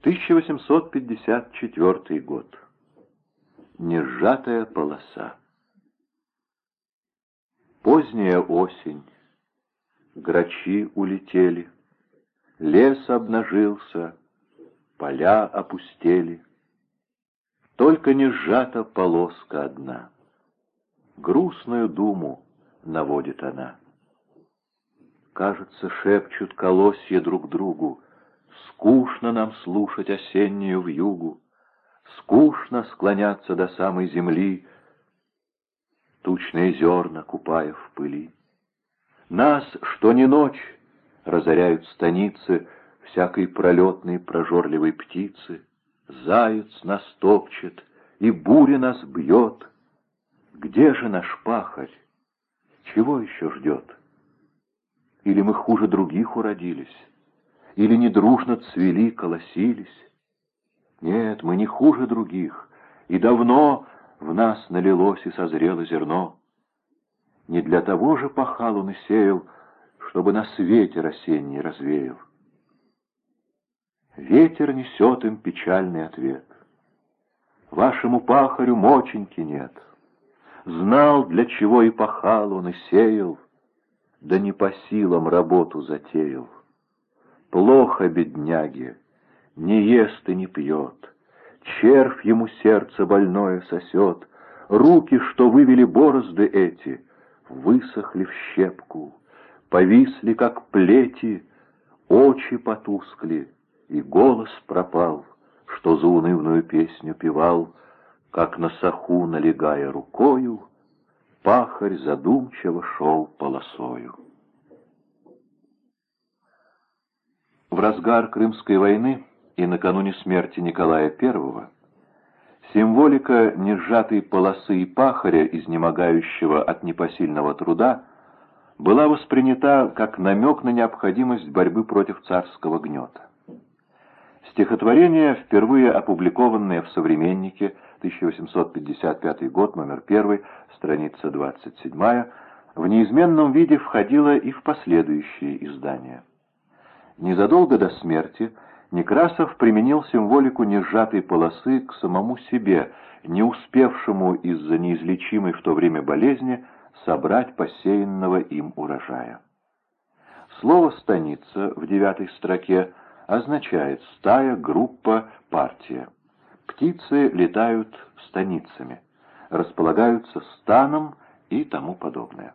1854 год. Несжатая полоса. Поздняя осень. Грачи улетели. Лес обнажился. Поля опустели. Только не сжата полоска одна. Грустную думу наводит она. Кажется, шепчут колосья друг другу, Скучно нам слушать осеннюю вьюгу, Скучно склоняться до самой земли, Тучные зерна купая в пыли. Нас, что ни ночь, разоряют станицы Всякой пролетной прожорливой птицы, Заяц нас топчет, и буря нас бьет. Где же наш пахарь? Чего еще ждет? Или мы хуже других уродились? Или недружно цвели, колосились? Нет, мы не хуже других, и давно в нас налилось и созрело зерно. Не для того же пахал он и сеял, чтобы на свете осенний развеял. Ветер несет им печальный ответ. Вашему пахарю моченьки нет. Знал, для чего и пахал он, и сеял, да не по силам работу затеял. Плохо бедняге, не ест и не пьет, червь ему сердце больное сосет, руки, что вывели борозды эти, высохли в щепку, повисли, как плети, очи потускли, и голос пропал, что за унывную песню певал, как на саху налегая рукою, пахарь задумчиво шел полосою. В разгар Крымской войны и накануне смерти Николая I символика несжатой полосы и пахаря, изнемогающего от непосильного труда, была воспринята как намек на необходимость борьбы против царского гнета. Стихотворение, впервые опубликованное в «Современнике», 1855 год, номер 1, страница 27, в неизменном виде входило и в последующие издания. Незадолго до смерти Некрасов применил символику несжатой полосы к самому себе, не успевшему из-за неизлечимой в то время болезни собрать посеянного им урожая. Слово «станица» в девятой строке означает «стая», «группа», «партия». Птицы летают станицами, располагаются станом и тому подобное.